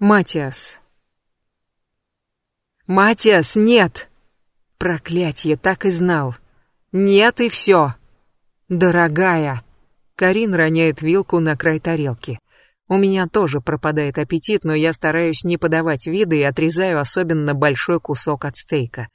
Матиас. Матиас, нет! Проклятье, так и знал. Нет и все. Дорогая. Карин роняет вилку на край тарелки. У меня тоже пропадает аппетит, но я стараюсь не подавать виды и отрезаю особенно большой кусок от стейка.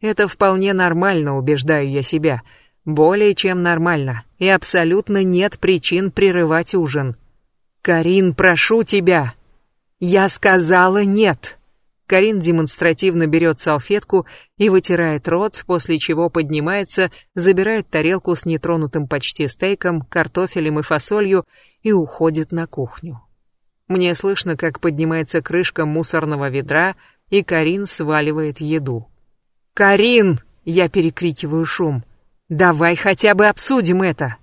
Это вполне нормально, убеждаю я себя. Более чем нормально. И абсолютно нет причин прерывать ужин. Карин, прошу тебя, «Я сказала нет!» Карин демонстративно берет салфетку и вытирает рот, после чего поднимается, забирает тарелку с нетронутым почти стейком, картофелем и фасолью и уходит на кухню. Мне слышно, как поднимается крышка мусорного ведра, и Карин сваливает еду. «Карин!» — я перекрикиваю шум. «Давай хотя бы обсудим это!»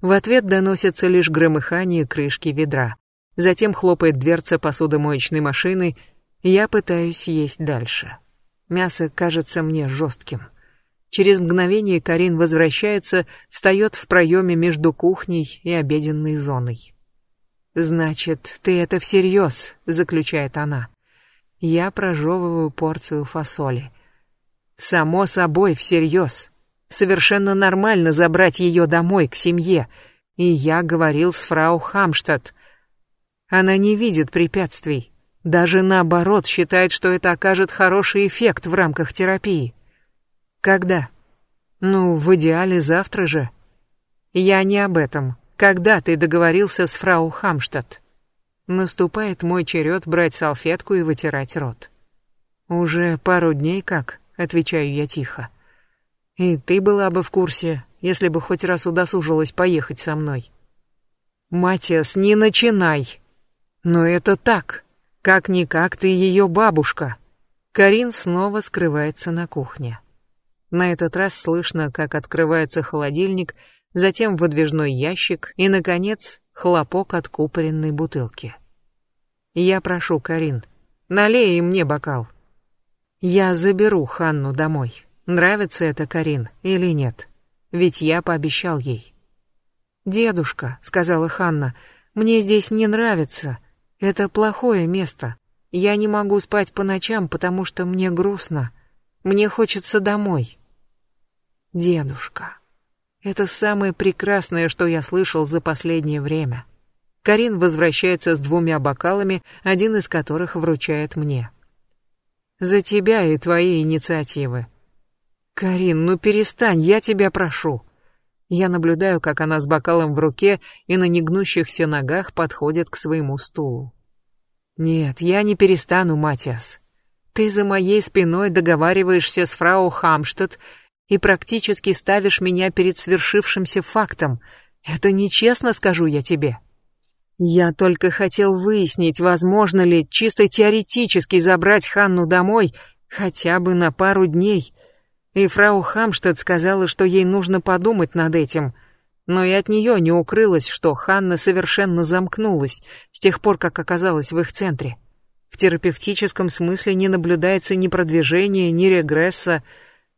В ответ доносится лишь громыхание крышки ведра. Затем хлопает дверца посудомоечной машины, я пытаюсь есть дальше. Мясо кажется мне жестким. Через мгновение Карин возвращается, встает в проеме между кухней и обеденной зоной. «Значит, ты это всерьез», — заключает она. Я прожевываю порцию фасоли. «Само собой, всерьез. Совершенно нормально забрать ее домой, к семье. И я говорил с фрау Хамштадт. Она не видит препятствий. Даже наоборот считает, что это окажет хороший эффект в рамках терапии. Когда? Ну, в идеале завтра же. Я не об этом. Когда ты договорился с фрау Хамштадт? Наступает мой черед брать салфетку и вытирать рот. Уже пару дней как, отвечаю я тихо. И ты была бы в курсе, если бы хоть раз удосужилась поехать со мной. Матиас, не начинай, но это так. Как-никак ты ее бабушка. Карин снова скрывается на кухне. На этот раз слышно, как открывается холодильник, затем выдвижной ящик и, наконец, хлопок от купоренной бутылки. Я прошу, Карин, налей и мне бокал. Я заберу Ханну домой. Нравится это Карин или нет? Ведь я пообещал ей. «Дедушка», — сказала Ханна, — «мне здесь не нравится. Это плохое место. Я не могу спать по ночам, потому что мне грустно. Мне хочется домой. Дедушка. Это самое прекрасное, что я слышал за последнее время. Карин возвращается с двумя бокалами, один из которых вручает мне. За тебя и твои инициативы. Карин, ну перестань, я тебя прошу. Я наблюдаю, как она с бокалом в руке и на негнущихся ногах подходит к своему стулу. «Нет, я не перестану, Матиас. Ты за моей спиной договариваешься с фрау Хамштадт и практически ставишь меня перед свершившимся фактом. Это нечестно, скажу я тебе». Я только хотел выяснить, возможно ли чисто теоретически забрать Ханну домой хотя бы на пару дней — и фрау Хамштедт сказала, что ей нужно подумать над этим. Но и от нее не укрылось, что Ханна совершенно замкнулась с тех пор, как оказалась в их центре. В терапевтическом смысле не наблюдается ни продвижения, ни регресса.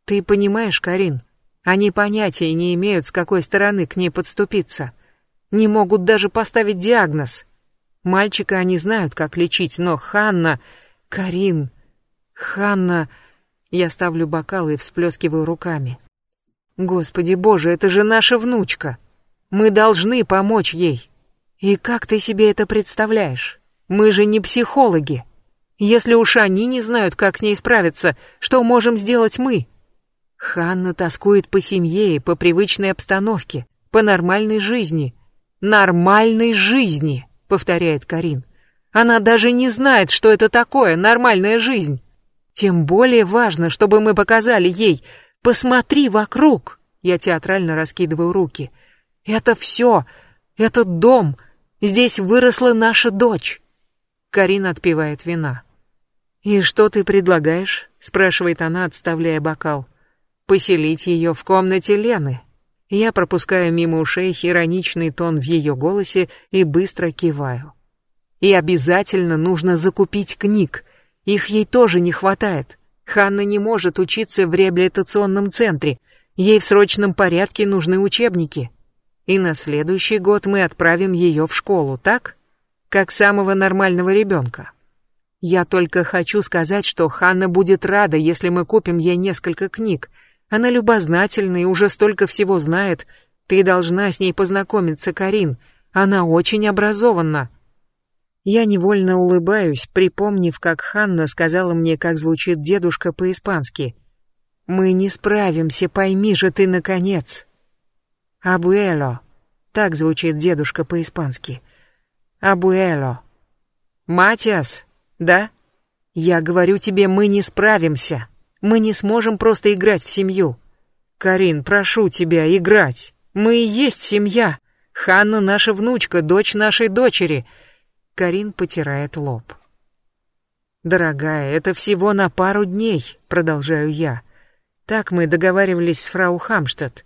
Ты понимаешь, Карин? Они понятия не имеют, с какой стороны к ней подступиться. Не могут даже поставить диагноз. Мальчика они знают, как лечить, но Ханна... Карин... Ханна... Я ставлю бокалы и всплескиваю руками. Господи боже, это же наша внучка. Мы должны помочь ей. И как ты себе это представляешь? Мы же не психологи. Если уж они не знают, как с ней справиться, что можем сделать мы? Ханна тоскует по семье и по привычной обстановке, по нормальной жизни. Нормальной жизни, повторяет Карин. Она даже не знает, что это такое нормальная жизнь. Тем более важно, чтобы мы показали ей. Посмотри вокруг. Я театрально раскидываю руки. Это все. Этот дом. Здесь выросла наша дочь. Карина отпивает вина. «И что ты предлагаешь?» — спрашивает она, отставляя бокал. «Поселить ее в комнате Лены». Я пропускаю мимо ушей ироничный тон в ее голосе и быстро киваю. «И обязательно нужно закупить книг. Их ей тоже не хватает. Ханна не может учиться в реабилитационном центре. Ей в срочном порядке нужны учебники. И на следующий год мы отправим ее в школу, так? Как самого нормального ребенка. Я только хочу сказать, что Ханна будет рада, если мы купим ей несколько книг. Она любознательна и уже столько всего знает. Ты должна с ней познакомиться, Карин. Она очень образованна. Я невольно улыбаюсь, припомнив, как Ханна сказала мне, как звучит дедушка по-испански. «Мы не справимся, пойми же ты, наконец!» «Абуэло», так звучит дедушка по-испански. «Абуэло». «Матиас, да? Я говорю тебе, мы не справимся. Мы не сможем просто играть в семью. Карин, прошу тебя, играть. Мы и есть семья. Ханна наша внучка, дочь нашей дочери». Карин потирает лоб. «Дорогая, это всего на пару дней», — продолжаю я. «Так мы договаривались с фрау Хамштадт.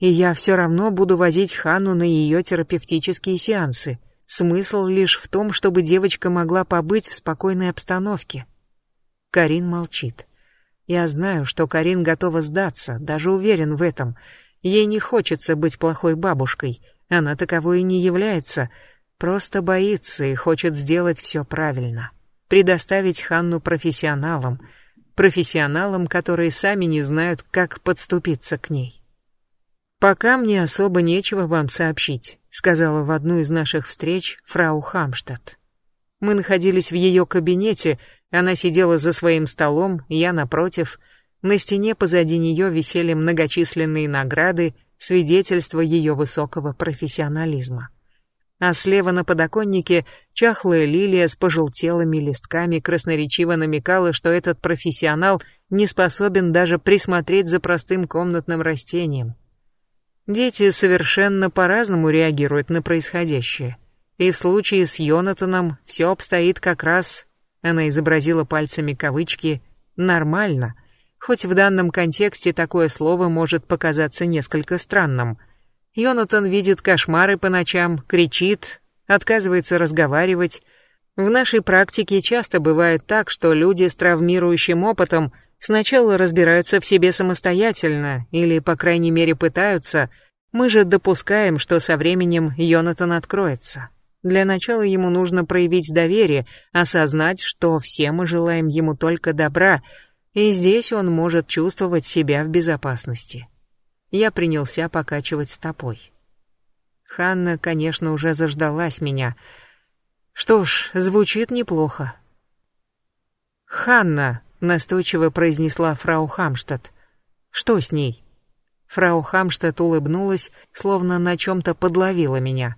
И я все равно буду возить Хану на ее терапевтические сеансы. Смысл лишь в том, чтобы девочка могла побыть в спокойной обстановке». Карин молчит. Я знаю, что Карин готова сдаться, даже уверен в этом. Ей не хочется быть плохой бабушкой. Она таковой и не является — Просто боится и хочет сделать все правильно. Предоставить Ханну профессионалам. Профессионалам, которые сами не знают, как подступиться к ней. «Пока мне особо нечего вам сообщить», — сказала в одну из наших встреч фрау Хамштадт. Мы находились в ее кабинете, она сидела за своим столом, я напротив. На стене позади нее висели многочисленные награды, свидетельства ее высокого профессионализма а слева на подоконнике чахлая лилия с пожелтелыми листками красноречиво намекала, что этот профессионал не способен даже присмотреть за простым комнатным растением. Дети совершенно по-разному реагируют на происходящее. И в случае с Йонатаном все обстоит как раз, она изобразила пальцами кавычки, нормально, хоть в данном контексте такое слово может показаться несколько странным – Йонатан видит кошмары по ночам, кричит, отказывается разговаривать. В нашей практике часто бывает так, что люди с травмирующим опытом сначала разбираются в себе самостоятельно или, по крайней мере, пытаются. Мы же допускаем, что со временем Йонатан откроется. Для начала ему нужно проявить доверие, осознать, что все мы желаем ему только добра, и здесь он может чувствовать себя в безопасности. Я принялся покачивать стопой. Ханна, конечно, уже заждалась меня. Что ж, звучит неплохо. «Ханна», — настойчиво произнесла фрау Хамштадт. «Что с ней?» Фрау Хамштадт улыбнулась, словно на чем-то подловила меня.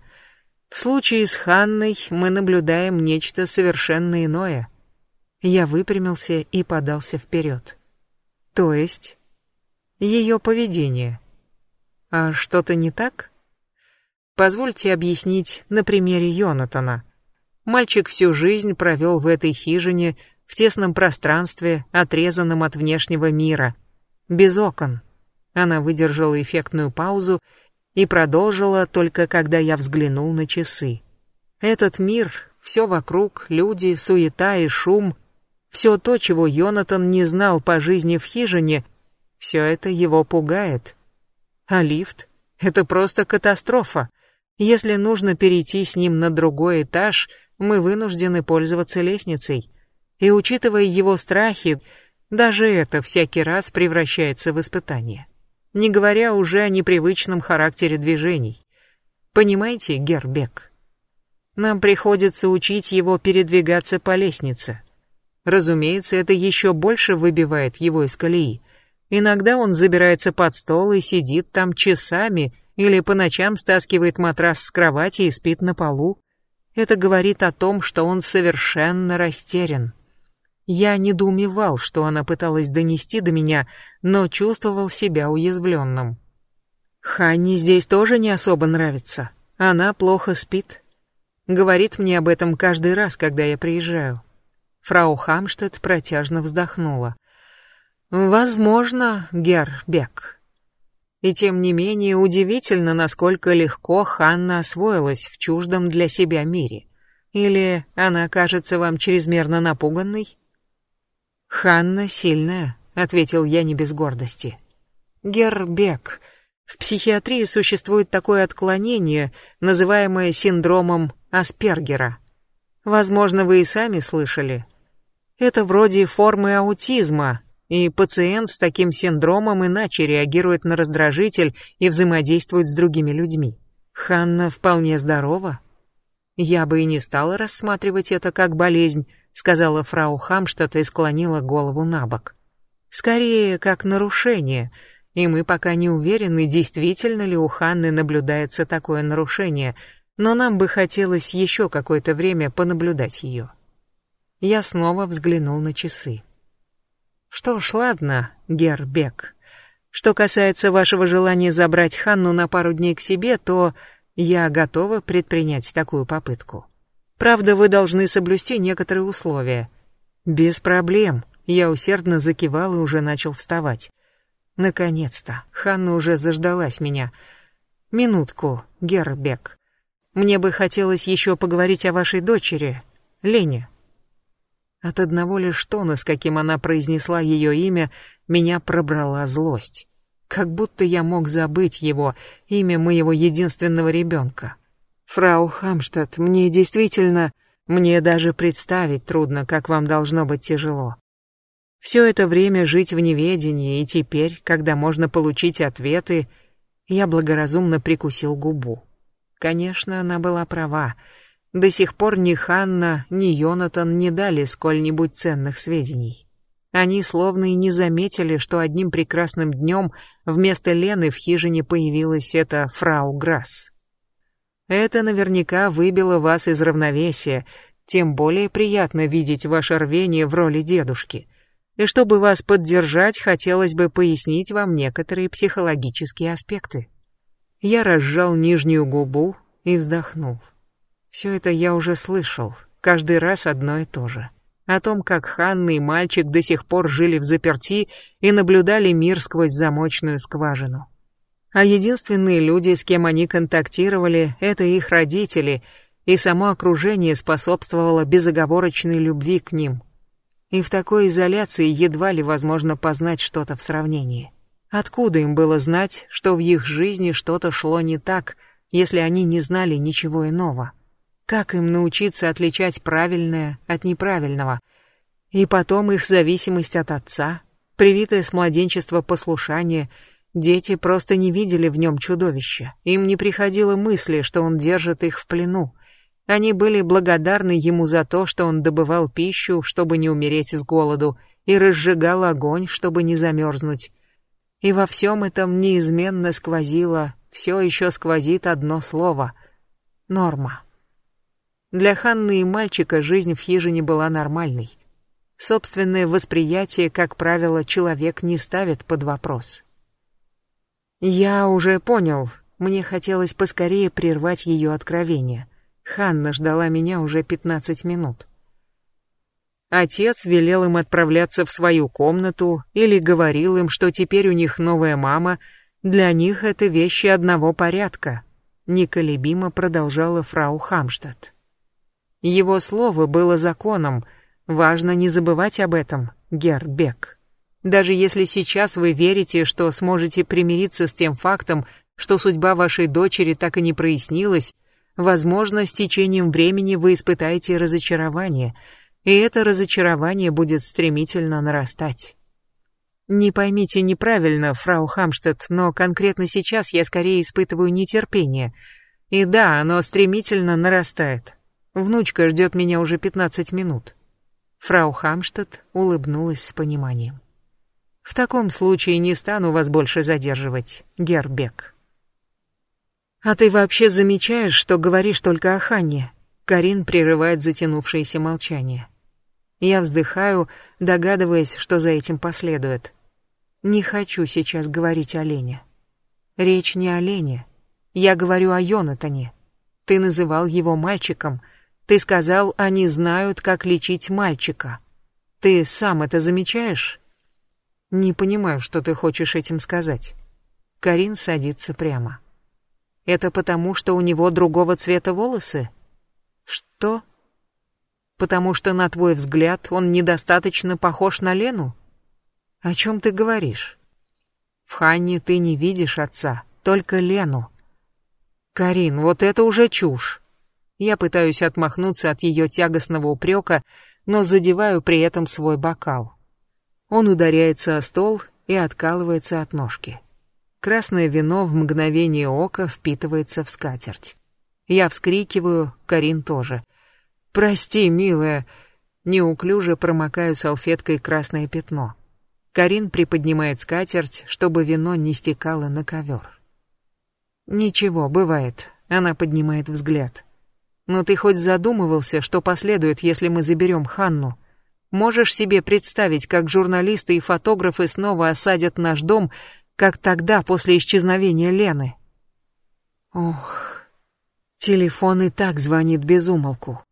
«В случае с Ханной мы наблюдаем нечто совершенно иное». Я выпрямился и подался вперед. «То есть?» Ее поведение. А что-то не так? Позвольте объяснить на примере Йонатана. Мальчик всю жизнь провел в этой хижине, в тесном пространстве, отрезанном от внешнего мира, без окон. Она выдержала эффектную паузу и продолжила только когда я взглянул на часы. Этот мир, все вокруг, люди, суета и шум, все то, чего Йонатан не знал по жизни в хижине, все это его пугает. А лифт? Это просто катастрофа. Если нужно перейти с ним на другой этаж, мы вынуждены пользоваться лестницей. И учитывая его страхи, даже это всякий раз превращается в испытание. Не говоря уже о непривычном характере движений. Понимаете, Гербек? Нам приходится учить его передвигаться по лестнице. Разумеется, это еще больше выбивает его из колеи. Иногда он забирается под стол и сидит там часами, или по ночам стаскивает матрас с кровати и спит на полу. Это говорит о том, что он совершенно растерян. Я недоумевал, что она пыталась донести до меня, но чувствовал себя уязвленным. Ханни здесь тоже не особо нравится. Она плохо спит. Говорит мне об этом каждый раз, когда я приезжаю. Фрау Хамштедт протяжно вздохнула. Возможно, Гербек. И тем не менее удивительно, насколько легко Ханна освоилась в чуждом для себя мире. Или она кажется вам чрезмерно напуганной? Ханна сильная, ответил я не без гордости. Гербек. В психиатрии существует такое отклонение, называемое синдромом Аспергера. Возможно, вы и сами слышали. Это вроде формы аутизма, и пациент с таким синдромом иначе реагирует на раздражитель и взаимодействует с другими людьми. Ханна вполне здорова. Я бы и не стала рассматривать это как болезнь, сказала фрау Хамштадт и склонила голову на бок. Скорее, как нарушение, и мы пока не уверены, действительно ли у Ханны наблюдается такое нарушение, но нам бы хотелось еще какое-то время понаблюдать ее. Я снова взглянул на часы. Что ж, ладно, Гербек. Что касается вашего желания забрать Ханну на пару дней к себе, то я готова предпринять такую попытку. Правда, вы должны соблюсти некоторые условия. Без проблем. Я усердно закивал и уже начал вставать. Наконец-то. Ханна уже заждалась меня. Минутку, Гербек. Мне бы хотелось еще поговорить о вашей дочери, Лене. От одного лишь тона, с каким она произнесла ее имя, меня пробрала злость. Как будто я мог забыть его, имя моего единственного ребенка. Фрау Хамштадт, мне действительно... Мне даже представить трудно, как вам должно быть тяжело. Все это время жить в неведении, и теперь, когда можно получить ответы, я благоразумно прикусил губу. Конечно, она была права. До сих пор ни Ханна, ни Йонатан не дали сколь-нибудь ценных сведений. Они словно и не заметили, что одним прекрасным днем вместо Лены в хижине появилась эта фрау Грасс. Это наверняка выбило вас из равновесия, тем более приятно видеть ваше рвение в роли дедушки. И чтобы вас поддержать, хотелось бы пояснить вам некоторые психологические аспекты. Я разжал нижнюю губу и вздохнул. Все это я уже слышал, каждый раз одно и то же. О том, как Ханна и мальчик до сих пор жили в заперти и наблюдали мир сквозь замочную скважину. А единственные люди, с кем они контактировали, это их родители, и само окружение способствовало безоговорочной любви к ним. И в такой изоляции едва ли возможно познать что-то в сравнении. Откуда им было знать, что в их жизни что-то шло не так, если они не знали ничего иного? Как им научиться отличать правильное от неправильного? И потом их зависимость от отца, привитое с младенчества послушание. Дети просто не видели в нем чудовища. Им не приходило мысли, что он держит их в плену. Они были благодарны ему за то, что он добывал пищу, чтобы не умереть с голоду, и разжигал огонь, чтобы не замерзнуть. И во всем этом неизменно сквозило, все еще сквозит одно слово — норма. Для Ханны и мальчика жизнь в хижине была нормальной. Собственное восприятие, как правило, человек не ставит под вопрос. Я уже понял, мне хотелось поскорее прервать ее откровение. Ханна ждала меня уже 15 минут. Отец велел им отправляться в свою комнату или говорил им, что теперь у них новая мама, для них это вещи одного порядка, неколебимо продолжала фрау Хамштадт. Его слово было законом. Важно не забывать об этом, Гербек. Даже если сейчас вы верите, что сможете примириться с тем фактом, что судьба вашей дочери так и не прояснилась, возможно, с течением времени вы испытаете разочарование, и это разочарование будет стремительно нарастать. Не поймите неправильно, фрау Хамштедт, но конкретно сейчас я скорее испытываю нетерпение. И да, оно стремительно нарастает. Внучка ждет меня уже 15 минут. Фрау Хамштадт улыбнулась с пониманием. В таком случае не стану вас больше задерживать, Гербек. А ты вообще замечаешь, что говоришь только о Ханне? Карин прерывает затянувшееся молчание. Я вздыхаю, догадываясь, что за этим последует. Не хочу сейчас говорить о Лене. Речь не о Лене. Я говорю о Йонатане. Ты называл его мальчиком, ты сказал, они знают, как лечить мальчика. Ты сам это замечаешь? Не понимаю, что ты хочешь этим сказать. Карин садится прямо. Это потому, что у него другого цвета волосы? Что? Потому что, на твой взгляд, он недостаточно похож на Лену? О чем ты говоришь? В Ханне ты не видишь отца, только Лену. Карин, вот это уже чушь. Я пытаюсь отмахнуться от ее тягостного упрека, но задеваю при этом свой бокал. Он ударяется о стол и откалывается от ножки. Красное вино в мгновение ока впитывается в скатерть. Я вскрикиваю, Карин тоже. «Прости, милая!» Неуклюже промокаю салфеткой красное пятно. Карин приподнимает скатерть, чтобы вино не стекало на ковер. «Ничего, бывает», — она поднимает взгляд. «Но ты хоть задумывался, что последует, если мы заберем Ханну? Можешь себе представить, как журналисты и фотографы снова осадят наш дом, как тогда, после исчезновения Лены?» Ох, телефон и так звонит без умолку.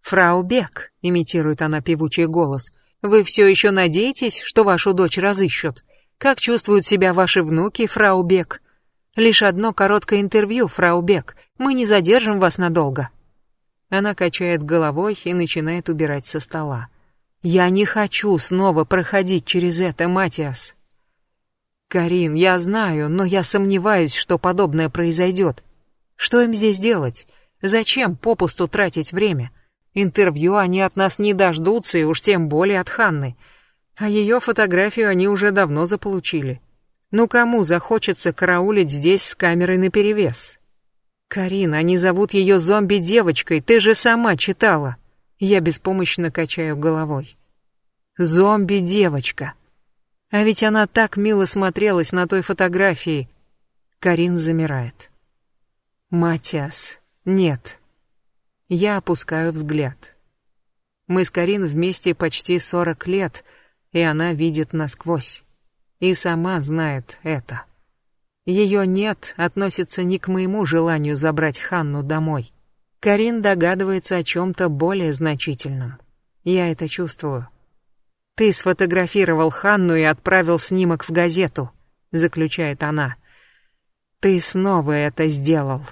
«Фрау Бек», — имитирует она певучий голос, — «вы все еще надеетесь, что вашу дочь разыщут? Как чувствуют себя ваши внуки, фрау Бек?» Лишь одно короткое интервью, фрау Бек. Мы не задержим вас надолго. Она качает головой и начинает убирать со стола. Я не хочу снова проходить через это, Матиас. Карин, я знаю, но я сомневаюсь, что подобное произойдет. Что им здесь делать? Зачем попусту тратить время? Интервью они от нас не дождутся, и уж тем более от Ханны. А ее фотографию они уже давно заполучили. Ну кому захочется караулить здесь с камерой наперевес? Карин, они зовут ее зомби-девочкой, ты же сама читала. Я беспомощно качаю головой. Зомби-девочка. А ведь она так мило смотрелась на той фотографии. Карин замирает. Матиас, нет. Я опускаю взгляд. Мы с Карин вместе почти сорок лет, и она видит насквозь и сама знает это. Ее «нет» относится не к моему желанию забрать Ханну домой. Карин догадывается о чем-то более значительном. Я это чувствую. «Ты сфотографировал Ханну и отправил снимок в газету», — заключает она. «Ты снова это сделал».